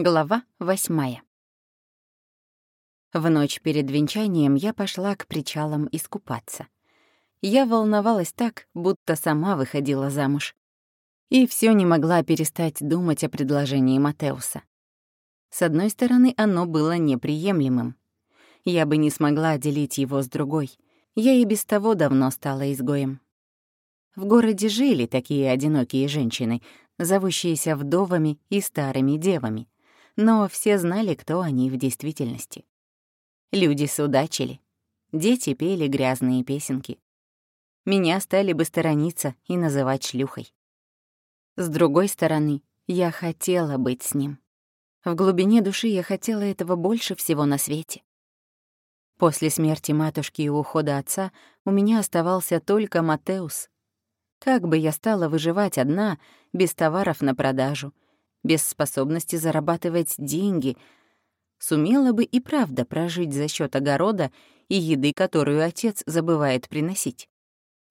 Глава восьмая. В ночь перед венчанием я пошла к причалам искупаться. Я волновалась так, будто сама выходила замуж. И все не могла перестать думать о предложении Матеуса. С одной стороны, оно было неприемлемым. Я бы не смогла отделить его с другой. Я и без того давно стала изгоем. В городе жили такие одинокие женщины, зовущиеся вдовами и старыми девами — но все знали, кто они в действительности. Люди судачили, дети пели грязные песенки. Меня стали бы сторониться и называть шлюхой. С другой стороны, я хотела быть с ним. В глубине души я хотела этого больше всего на свете. После смерти матушки и ухода отца у меня оставался только Матеус. Как бы я стала выживать одна, без товаров на продажу — без способности зарабатывать деньги, сумела бы и правда прожить за счет огорода и еды, которую отец забывает приносить.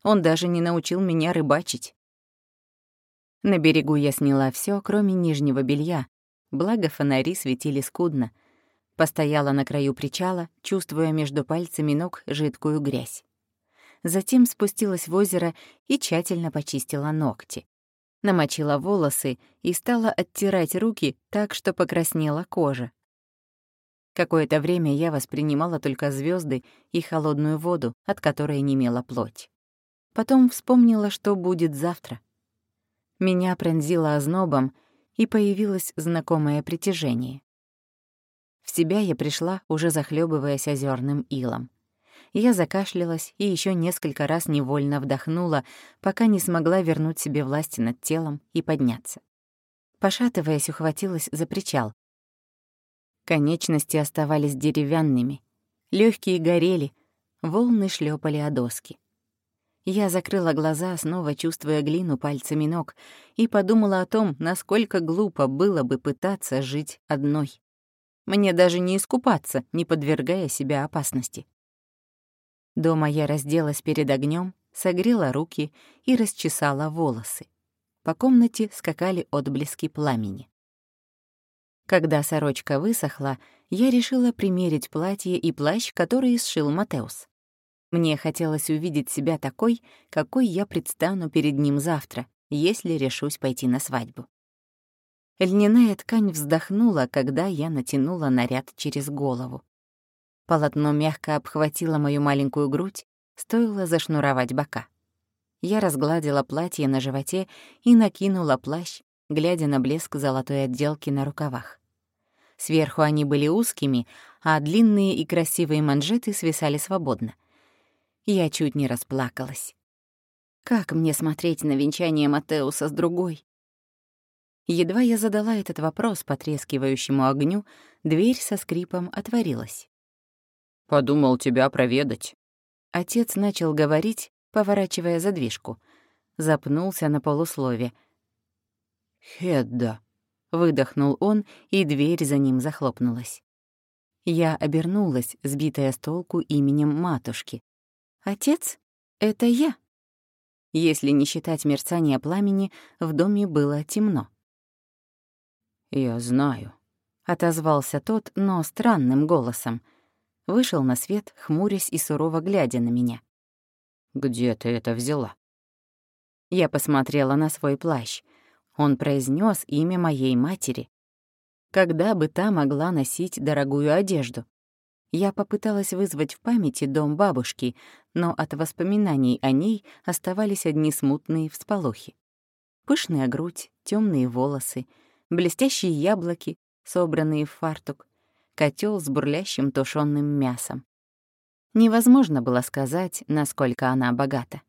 Он даже не научил меня рыбачить. На берегу я сняла все, кроме нижнего белья, благо фонари светили скудно. Постояла на краю причала, чувствуя между пальцами ног жидкую грязь. Затем спустилась в озеро и тщательно почистила ногти намочила волосы и стала оттирать руки так, что покраснела кожа. Какое-то время я воспринимала только звезды и холодную воду, от которой немела плоть. Потом вспомнила, что будет завтра. Меня пронзило ознобом, и появилось знакомое притяжение. В себя я пришла, уже захлебываясь озерным илом. Я закашлялась и еще несколько раз невольно вдохнула, пока не смогла вернуть себе власть над телом и подняться. Пошатываясь, ухватилась за причал. Конечности оставались деревянными, легкие горели, волны шлепали о доски. Я закрыла глаза, снова чувствуя глину пальцами ног, и подумала о том, насколько глупо было бы пытаться жить одной. Мне даже не искупаться, не подвергая себя опасности. Дома я разделась перед огнем, согрела руки и расчесала волосы. По комнате скакали отблески пламени. Когда сорочка высохла, я решила примерить платье и плащ, который сшил Матеус. Мне хотелось увидеть себя такой, какой я предстану перед ним завтра, если решусь пойти на свадьбу. Льняная ткань вздохнула, когда я натянула наряд через голову. Полотно мягко обхватило мою маленькую грудь, стоило зашнуровать бока. Я разгладила платье на животе и накинула плащ, глядя на блеск золотой отделки на рукавах. Сверху они были узкими, а длинные и красивые манжеты свисали свободно. Я чуть не расплакалась. Как мне смотреть на венчание Матеуса с другой? Едва я задала этот вопрос потрескивающему огню, дверь со скрипом отворилась. Подумал тебя проведать». Отец начал говорить, поворачивая задвижку. Запнулся на полуслове. «Хедда», — выдохнул он, и дверь за ним захлопнулась. Я обернулась, сбитая с толку именем матушки. «Отец? Это я?» Если не считать мерцания пламени, в доме было темно. «Я знаю», — отозвался тот, но странным голосом — вышел на свет, хмурясь и сурово глядя на меня. «Где ты это взяла?» Я посмотрела на свой плащ. Он произнес имя моей матери. Когда бы та могла носить дорогую одежду? Я попыталась вызвать в памяти дом бабушки, но от воспоминаний о ней оставались одни смутные всполохи. Пышная грудь, темные волосы, блестящие яблоки, собранные в фартук, котел с бурлящим тушёным мясом. Невозможно было сказать, насколько она богата.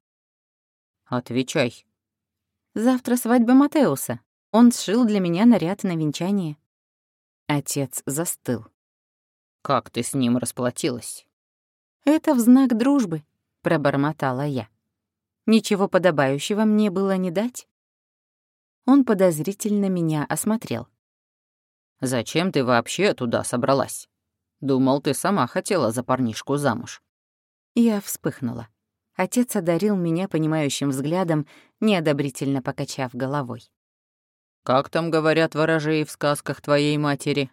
«Отвечай». «Завтра свадьба Матеуса. Он сшил для меня наряд на венчание». Отец застыл. «Как ты с ним расплатилась?» «Это в знак дружбы», — пробормотала я. «Ничего подобающего мне было не дать». Он подозрительно меня осмотрел. Зачем ты вообще туда собралась? Думал, ты сама хотела за парнишку замуж». Я вспыхнула. Отец одарил меня понимающим взглядом, неодобрительно покачав головой. Как там говорят ворожеи в сказках твоей матери?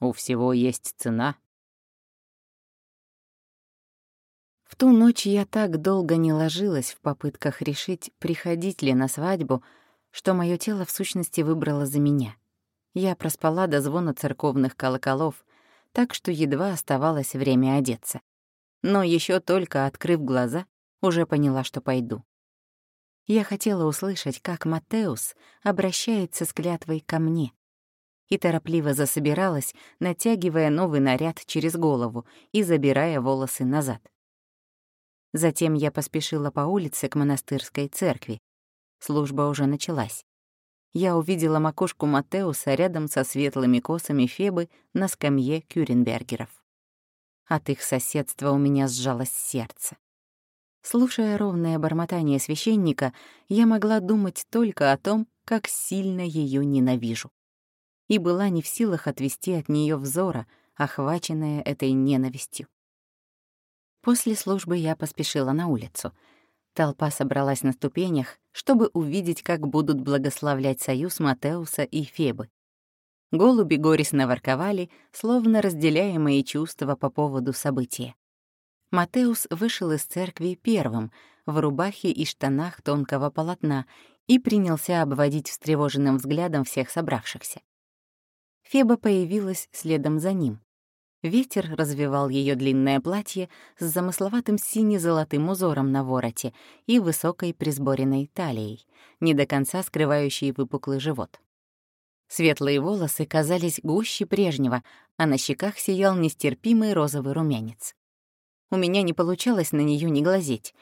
У всего есть цена. В ту ночь я так долго не ложилась в попытках решить, приходить ли на свадьбу, что мое тело в сущности выбрало за меня. Я проспала до звона церковных колоколов, так что едва оставалось время одеться. Но еще только открыв глаза, уже поняла, что пойду. Я хотела услышать, как Матеус обращается с клятвой ко мне. И торопливо засобиралась, натягивая новый наряд через голову и забирая волосы назад. Затем я поспешила по улице к монастырской церкви. Служба уже началась. Я увидела макушку Матеуса рядом со светлыми косами Фебы на скамье Кюренбергеров. От их соседства у меня сжалось сердце. Слушая ровное бормотание священника, я могла думать только о том, как сильно ее ненавижу. И была не в силах отвести от нее взора, охваченная этой ненавистью. После службы я поспешила на улицу. Толпа собралась на ступенях, чтобы увидеть, как будут благословлять союз Матеуса и Фебы. Голуби горестно ворковали, словно разделяя мои чувства по поводу события. Матеус вышел из церкви первым, в рубахе и штанах тонкого полотна, и принялся обводить встревоженным взглядом всех собравшихся. Феба появилась следом за ним. Ветер развивал ее длинное платье с замысловатым сине-золотым узором на вороте и высокой присборенной талией, не до конца скрывающей выпуклый живот. Светлые волосы казались гуще прежнего, а на щеках сиял нестерпимый розовый румянец. У меня не получалось на нее не глазеть.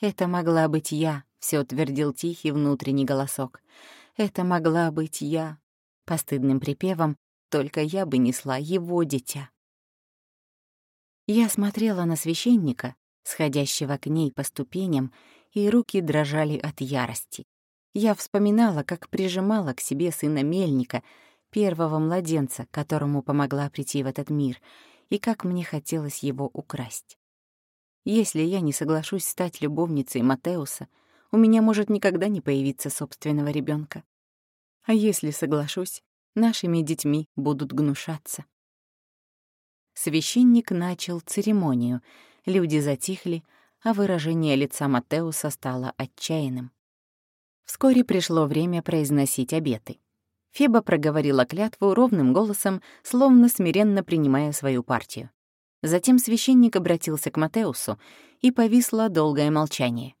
«Это могла быть я», — все твердил тихий внутренний голосок. «Это могла быть я». Постыдным припевом «Только я бы несла его дитя». Я смотрела на священника, сходящего к ней по ступеням, и руки дрожали от ярости. Я вспоминала, как прижимала к себе сына Мельника, первого младенца, которому помогла прийти в этот мир, и как мне хотелось его украсть. Если я не соглашусь стать любовницей Матеуса, у меня может никогда не появиться собственного ребенка. А если соглашусь, нашими детьми будут гнушаться. Священник начал церемонию, люди затихли, а выражение лица Матеуса стало отчаянным. Вскоре пришло время произносить обеты. Феба проговорила клятву ровным голосом, словно смиренно принимая свою партию. Затем священник обратился к Матеусу, и повисло долгое молчание.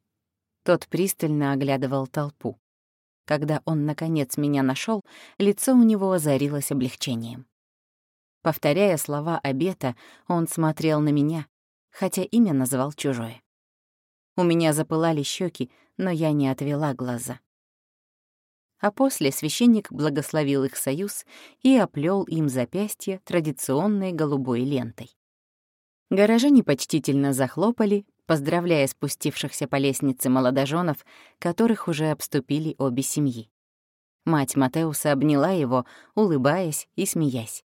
Тот пристально оглядывал толпу. Когда он, наконец, меня нашел, лицо у него озарилось облегчением. Повторяя слова обета, он смотрел на меня, хотя имя называл чужое. У меня запылали щеки, но я не отвела глаза. А после священник благословил их союз и оплел им запястье традиционной голубой лентой. Горожане почтительно захлопали, поздравляя спустившихся по лестнице молодоженов, которых уже обступили обе семьи. Мать Матеуса обняла его, улыбаясь и смеясь.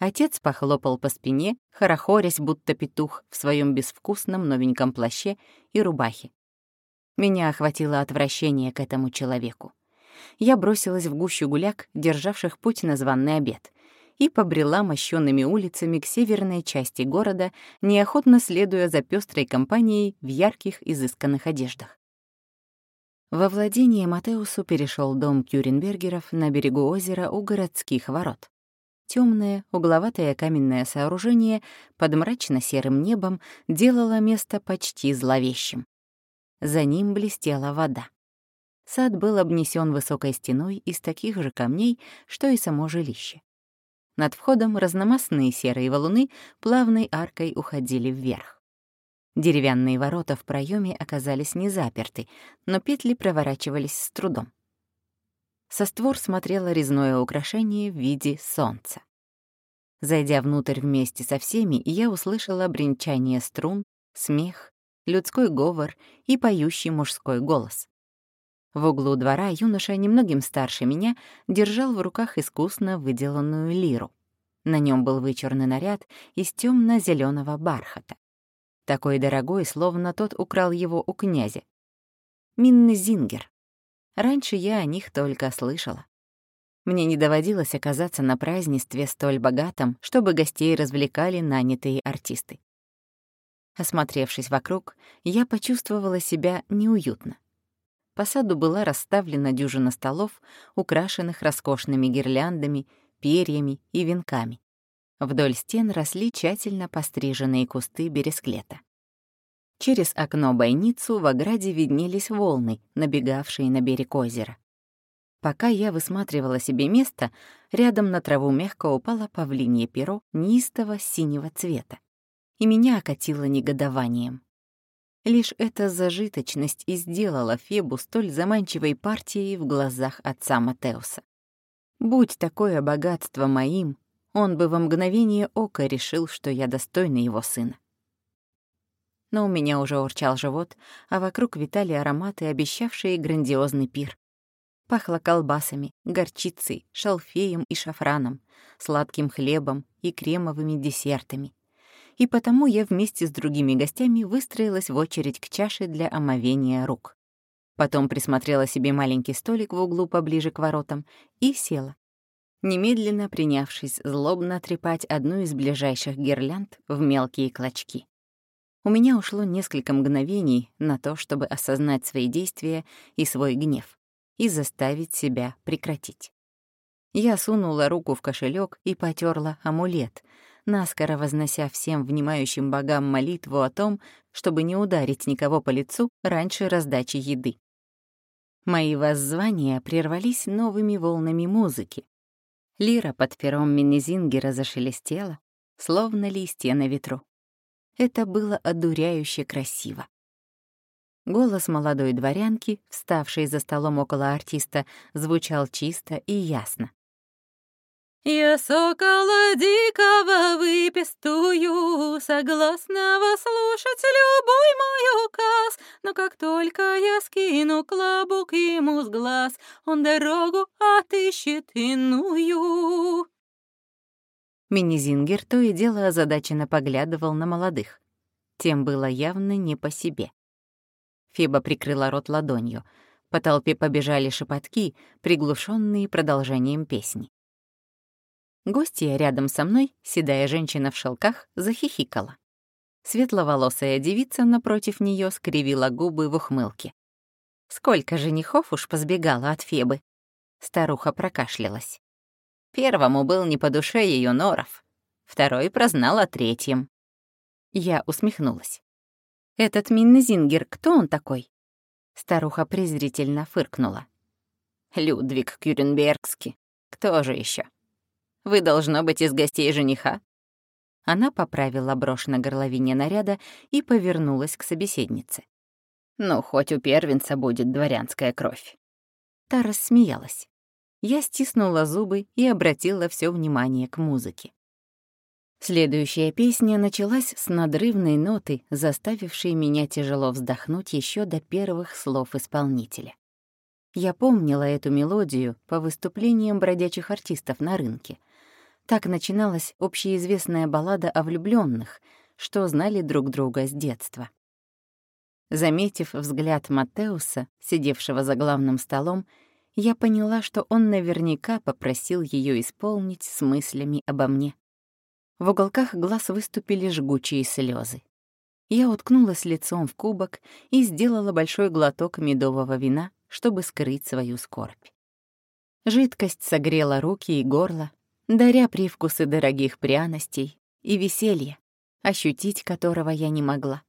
Отец похлопал по спине, хорохорясь, будто петух в своем безвкусном новеньком плаще и рубахе. Меня охватило отвращение к этому человеку. Я бросилась в гущу гуляк, державших путь на званный обед, и побрела мощенными улицами к северной части города, неохотно следуя за пестрой компанией в ярких, изысканных одеждах. Во владение Матеусу перешел дом Кюренбергеров на берегу озера у городских ворот. Темное, угловатое каменное сооружение под мрачно-серым небом делало место почти зловещим. За ним блестела вода. Сад был обнесен высокой стеной из таких же камней, что и само жилище. Над входом разномастные серые валуны плавной аркой уходили вверх. Деревянные ворота в проеме оказались не заперты, но петли проворачивались с трудом. Со створ смотрело резное украшение в виде солнца. Зайдя внутрь вместе со всеми, я услышала бренчание струн, смех, людской говор и поющий мужской голос. В углу двора юноша, немногим старше меня, держал в руках искусно выделанную лиру. На нем был вычурный наряд из темно зеленого бархата. Такой дорогой, словно тот украл его у князя. Минны Зингер. Раньше я о них только слышала. Мне не доводилось оказаться на празднестве столь богатом, чтобы гостей развлекали нанятые артисты. Осмотревшись вокруг, я почувствовала себя неуютно. По саду была расставлена дюжина столов, украшенных роскошными гирляндами, перьями и венками. Вдоль стен росли тщательно постриженные кусты бересклета. Через окно-бойницу в ограде виднелись волны, набегавшие на берег озера. Пока я высматривала себе место, рядом на траву мягко упало павлинье перо неистого синего цвета, и меня окатило негодованием. Лишь эта зажиточность и сделала Фебу столь заманчивой партией в глазах отца Матеуса. Будь такое богатство моим, он бы во мгновение ока решил, что я достойна его сына. Но у меня уже урчал живот, а вокруг витали ароматы, обещавшие грандиозный пир. Пахло колбасами, горчицей, шалфеем и шафраном, сладким хлебом и кремовыми десертами. И потому я вместе с другими гостями выстроилась в очередь к чаше для омовения рук. Потом присмотрела себе маленький столик в углу поближе к воротам и села, немедленно принявшись злобно трепать одну из ближайших гирлянд в мелкие клочки. У меня ушло несколько мгновений на то, чтобы осознать свои действия и свой гнев и заставить себя прекратить. Я сунула руку в кошелек и потерла амулет, наскоро вознося всем внимающим богам молитву о том, чтобы не ударить никого по лицу раньше раздачи еды. Мои воззвания прервались новыми волнами музыки. Лира под пером Минезингера зашелестела, словно листья на ветру. Это было одуряюще красиво. Голос молодой дворянки, вставшей за столом около артиста, звучал чисто и ясно. «Я сокола дикого выпестую, согласного слушать любой мой указ, но как только я скину клобук ему с глаз, он дорогу отыщет иную». Минизингер то и дело озадаченно поглядывал на молодых. Тем было явно не по себе. Феба прикрыла рот ладонью. По толпе побежали шепотки, приглушенные продолжением песни. Гостья рядом со мной, седая женщина в шелках, захихикала. Светловолосая девица напротив нее скривила губы в ухмылке. Сколько женихов уж позбегала от Фебы. Старуха прокашлялась. Первому был не по душе ее норов, второй прознал о третьем. Я усмехнулась. «Этот Миннезингер, кто он такой?» Старуха презрительно фыркнула. «Людвиг Кюренбергский. Кто же еще? Вы, должно быть, из гостей жениха?» Она поправила брошь на горловине наряда и повернулась к собеседнице. «Ну, хоть у первенца будет дворянская кровь». Та рассмеялась. Я стиснула зубы и обратила все внимание к музыке. Следующая песня началась с надрывной ноты, заставившей меня тяжело вздохнуть еще до первых слов исполнителя. Я помнила эту мелодию по выступлениям бродячих артистов на рынке. Так начиналась общеизвестная баллада о влюбленных, что знали друг друга с детства. Заметив взгляд Матеуса, сидевшего за главным столом, я поняла, что он наверняка попросил ее исполнить с мыслями обо мне. В уголках глаз выступили жгучие слезы. Я уткнулась лицом в кубок и сделала большой глоток медового вина, чтобы скрыть свою скорбь. Жидкость согрела руки и горло, даря привкусы дорогих пряностей и веселья, ощутить которого я не могла.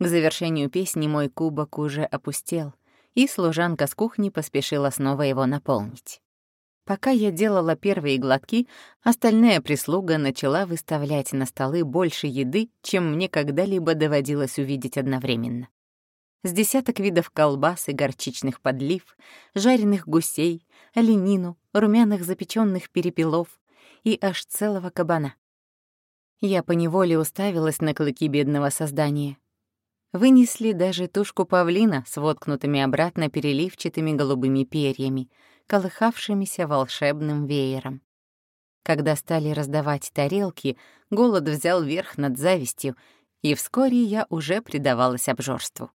К завершению песни мой кубок уже опустел, и служанка с кухни поспешила снова его наполнить. Пока я делала первые глотки, остальная прислуга начала выставлять на столы больше еды, чем мне когда-либо доводилось увидеть одновременно. С десяток видов колбас и горчичных подлив, жареных гусей, оленину, румяных запеченных перепелов и аж целого кабана. Я поневоле уставилась на клыки бедного создания. Вынесли даже тушку павлина с воткнутыми обратно переливчатыми голубыми перьями — колыхавшимися волшебным веером. Когда стали раздавать тарелки, голод взял верх над завистью, и вскоре я уже предавалась обжорству.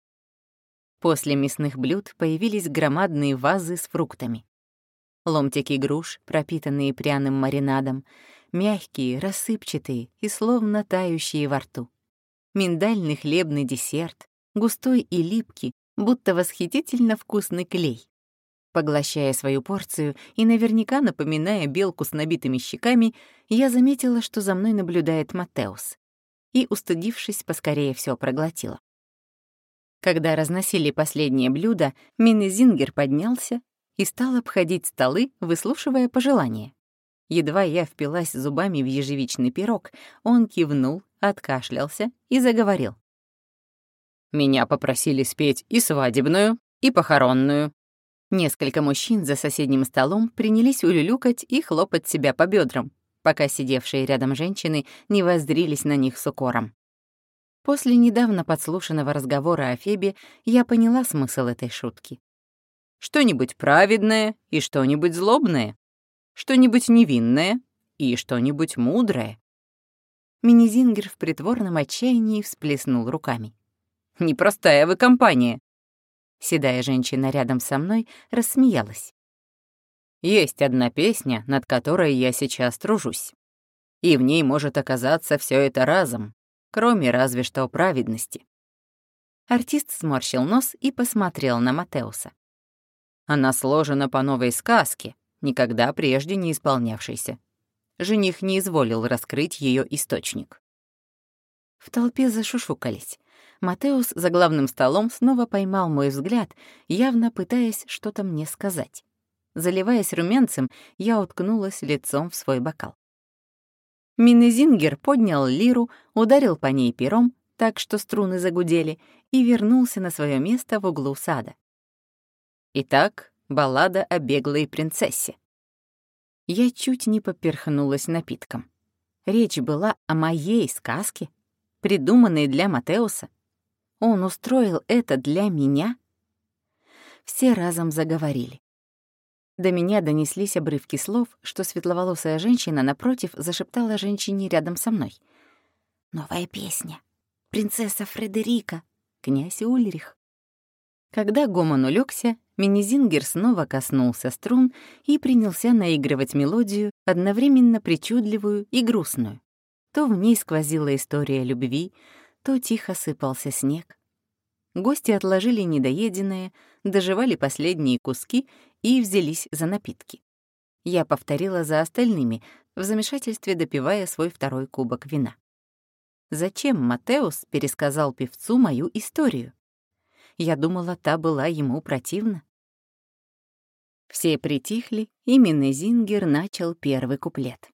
После мясных блюд появились громадные вазы с фруктами. Ломтики груш, пропитанные пряным маринадом, мягкие, рассыпчатые и словно тающие во рту. Миндальный хлебный десерт, густой и липкий, будто восхитительно вкусный клей. Поглощая свою порцию и наверняка напоминая белку с набитыми щеками, я заметила, что за мной наблюдает Матеус. И, устыдившись, поскорее все проглотила. Когда разносили последнее блюдо, Минезингер поднялся и стал обходить столы, выслушивая пожелания. Едва я впилась зубами в ежевичный пирог, он кивнул, откашлялся и заговорил. «Меня попросили спеть и свадебную, и похоронную, Несколько мужчин за соседним столом принялись улюлюкать и хлопать себя по бедрам, пока сидевшие рядом женщины не воздрились на них с укором. После недавно подслушанного разговора о Фебе я поняла смысл этой шутки. Что-нибудь праведное и что-нибудь злобное, что-нибудь невинное и что-нибудь мудрое. Минизингер в притворном отчаянии всплеснул руками. «Непростая вы компания. Седая женщина рядом со мной рассмеялась. «Есть одна песня, над которой я сейчас тружусь. И в ней может оказаться все это разом, кроме разве что праведности». Артист сморщил нос и посмотрел на Матеуса. Она сложена по новой сказке, никогда прежде не исполнявшейся. Жених не изволил раскрыть ее источник. В толпе зашушукались. Матеус за главным столом снова поймал мой взгляд, явно пытаясь что-то мне сказать. Заливаясь румянцем, я уткнулась лицом в свой бокал. Минезингер поднял лиру, ударил по ней пером, так что струны загудели, и вернулся на свое место в углу сада. Итак, баллада о беглой принцессе. Я чуть не поперхнулась напитком. Речь была о моей сказке, придуманной для Матеуса. Он устроил это для меня? Все разом заговорили. До меня донеслись обрывки слов, что светловолосая женщина напротив зашептала женщине рядом со мной. «Новая песня. Принцесса Фредерика. Князь Ульрих». Когда гомон улегся, Минизингер снова коснулся струн и принялся наигрывать мелодию, одновременно причудливую и грустную. То в ней сквозила история любви, то тихо сыпался снег. Гости отложили недоеденное, доживали последние куски и взялись за напитки. Я повторила за остальными, в замешательстве допивая свой второй кубок вина. Зачем Матеус пересказал певцу мою историю? Я думала, та была ему противна. Все притихли, и Минезингер начал первый куплет.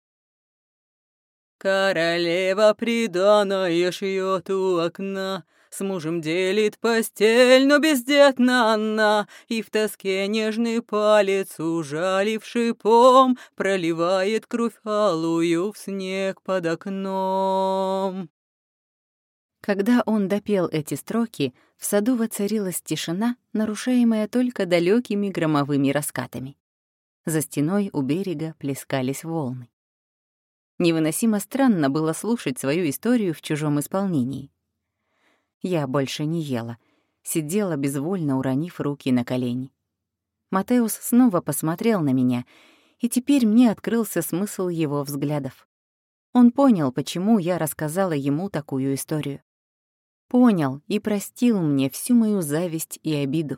Королева приданая шьет у окна, С мужем делит постель, но бездетна она, И в тоске нежный палец, ужалив шипом, Проливает кровь алую в снег под окном. Когда он допел эти строки, в саду воцарилась тишина, нарушаемая только далекими громовыми раскатами. За стеной у берега плескались волны. Невыносимо странно было слушать свою историю в чужом исполнении. Я больше не ела, сидела безвольно, уронив руки на колени. Матеус снова посмотрел на меня, и теперь мне открылся смысл его взглядов. Он понял, почему я рассказала ему такую историю. Понял и простил мне всю мою зависть и обиду.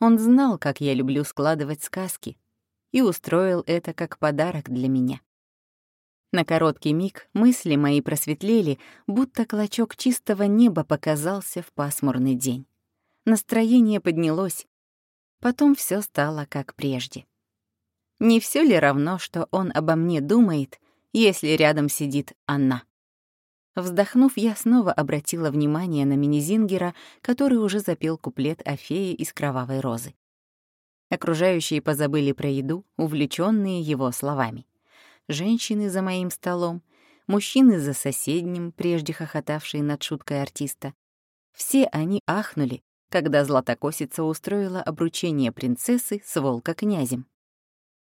Он знал, как я люблю складывать сказки, и устроил это как подарок для меня. На короткий миг мысли мои просветлели, будто клочок чистого неба показался в пасмурный день. Настроение поднялось. Потом все стало как прежде. Не все ли равно, что он обо мне думает, если рядом сидит она? Вздохнув, я снова обратила внимание на Минизингера, который уже запел куплет о фее из кровавой розы. Окружающие позабыли про еду, увлеченные его словами женщины за моим столом, мужчины за соседним, прежде хохотавшие над шуткой артиста. Все они ахнули, когда златокосица устроила обручение принцессы с волка-князем.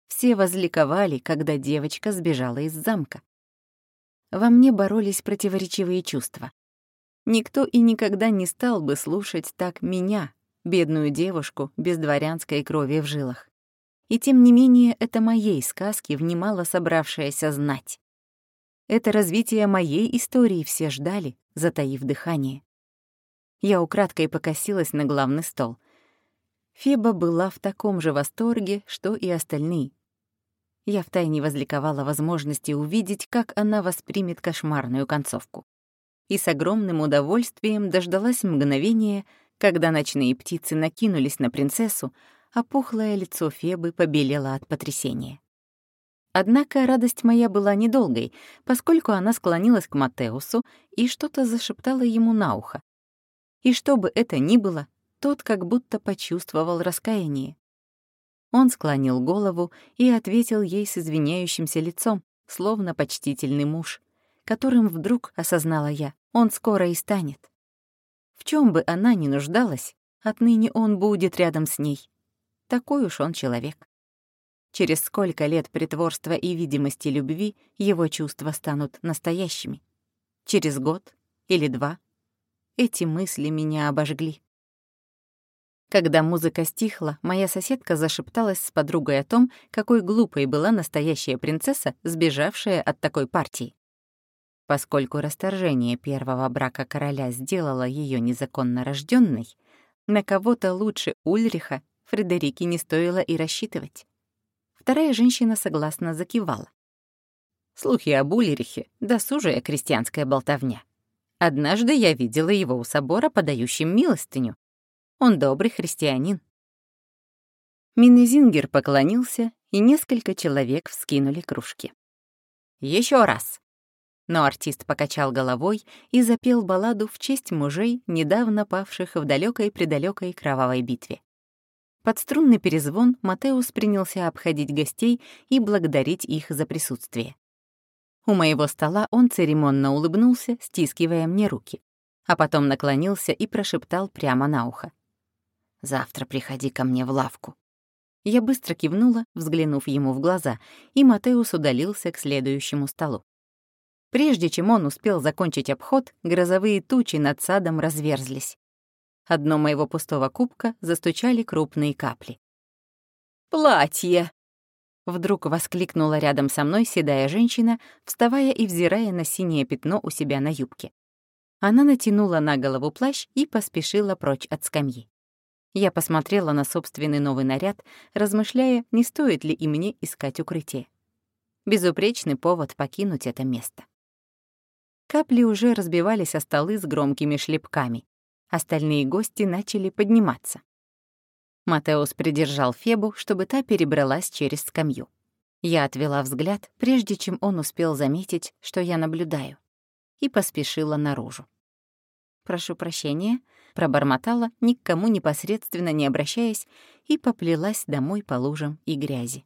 Все возликовали, когда девочка сбежала из замка. Во мне боролись противоречивые чувства. Никто и никогда не стал бы слушать так меня, бедную девушку без дворянской крови в жилах. И тем не менее это моей сказки внимала собравшаяся знать. Это развитие моей истории все ждали, затаив дыхание. Я украдкой покосилась на главный стол. Феба была в таком же восторге, что и остальные. Я втайне возликовала возможности увидеть, как она воспримет кошмарную концовку. И с огромным удовольствием дождалась мгновения, когда ночные птицы накинулись на принцессу, а пухлое лицо Фебы побелело от потрясения. Однако радость моя была недолгой, поскольку она склонилась к Матеусу и что-то зашептала ему на ухо. И что бы это ни было, тот как будто почувствовал раскаяние. Он склонил голову и ответил ей с извиняющимся лицом, словно почтительный муж, которым вдруг, осознала я, он скоро и станет. В чем бы она ни нуждалась, отныне он будет рядом с ней. Такой уж он человек. Через сколько лет притворства и видимости любви его чувства станут настоящими? Через год или два? Эти мысли меня обожгли. Когда музыка стихла, моя соседка зашепталась с подругой о том, какой глупой была настоящая принцесса, сбежавшая от такой партии. Поскольку расторжение первого брака короля сделало ее незаконно рожденной, на кого-то лучше Ульриха Фредерике не стоило и рассчитывать. Вторая женщина согласно закивала. Слухи об Ульрихе — досужая крестьянская болтовня. Однажды я видела его у собора, подающим милостыню, он добрый христианин. Минезингер поклонился, и несколько человек вскинули кружки. Еще раз!» Но артист покачал головой и запел балладу в честь мужей, недавно павших в далекой-предалекой кровавой битве. Под струнный перезвон Матеус принялся обходить гостей и благодарить их за присутствие. У моего стола он церемонно улыбнулся, стискивая мне руки, а потом наклонился и прошептал прямо на ухо. Завтра приходи ко мне в лавку». Я быстро кивнула, взглянув ему в глаза, и Матеус удалился к следующему столу. Прежде чем он успел закончить обход, грозовые тучи над садом разверзлись. Одно моего пустого кубка застучали крупные капли. «Платье!» Вдруг воскликнула рядом со мной седая женщина, вставая и взирая на синее пятно у себя на юбке. Она натянула на голову плащ и поспешила прочь от скамьи. Я посмотрела на собственный новый наряд, размышляя, не стоит ли и мне искать укрытие. Безупречный повод покинуть это место. Капли уже разбивались о столы с громкими шлепками. Остальные гости начали подниматься. Матеус придержал Фебу, чтобы та перебралась через скамью. Я отвела взгляд, прежде чем он успел заметить, что я наблюдаю, и поспешила наружу. «Прошу прощения», пробормотала, ни к кому непосредственно не обращаясь, и поплелась домой по лужам и грязи.